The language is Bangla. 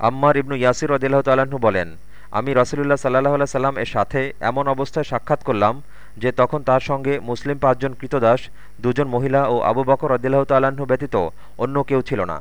আম্মার ইবনু ইয়াসির রদিল্লাহ তাল্লাহ্ন বলেন, আমি রসুলুল্লাহ সাল্লাহ আল্লাহ সাল্লাম এর সাথে এমন অবস্থায় সাক্ষাৎ করলাম যে তখন তার সঙ্গে মুসলিম পাঁচজন কৃতদাস, দুজন মহিলা ও আবু বকর রদিল্লাহ তাল্লাহ্ন ব্যতীত অন্য কেউ ছিল না।